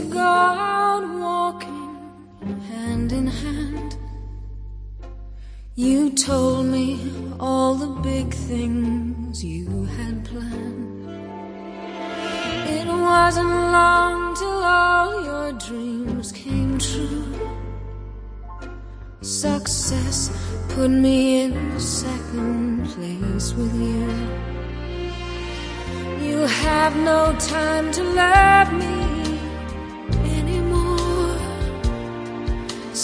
to go out walking hand in hand. You told me all the big things you had planned. It wasn't long till all your dreams came true. Success put me in second place with you. You have no time to love me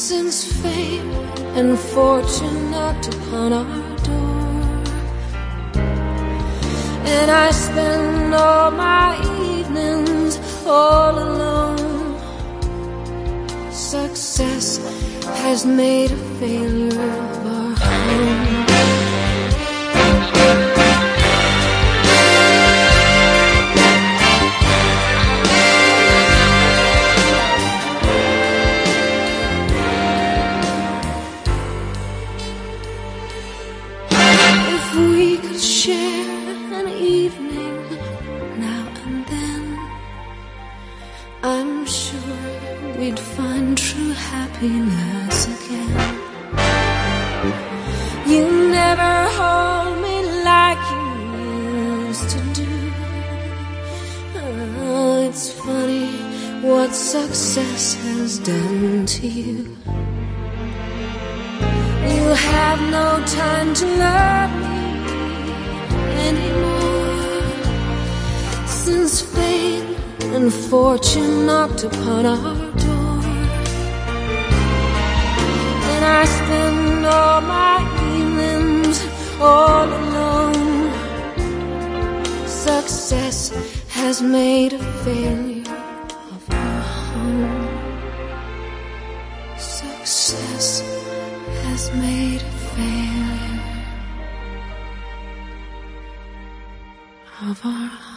Since fame and fortune knocked upon our door, and I spend all my evenings all alone. Success has made a failure of our home. True happiness again. You never hold me like you used to do. Oh, it's funny what success has done to you. You have no time to love me anymore. Since fame and fortune knocked upon our door, I spend all my evenings all alone. Success has made a failure of our home. Success has made a failure of our I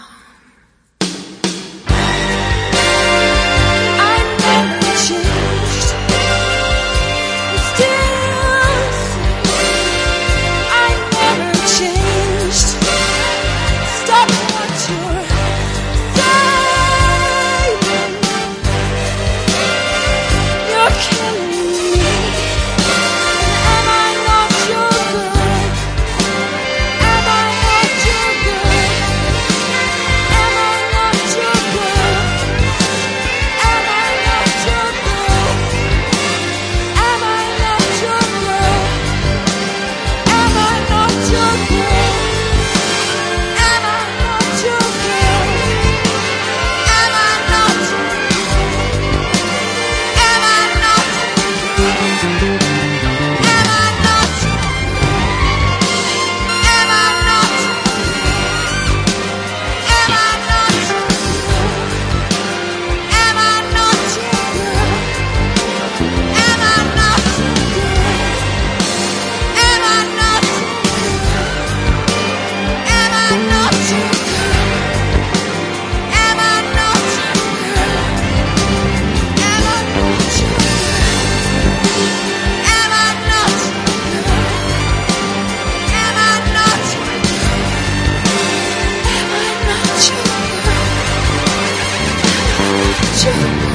girl?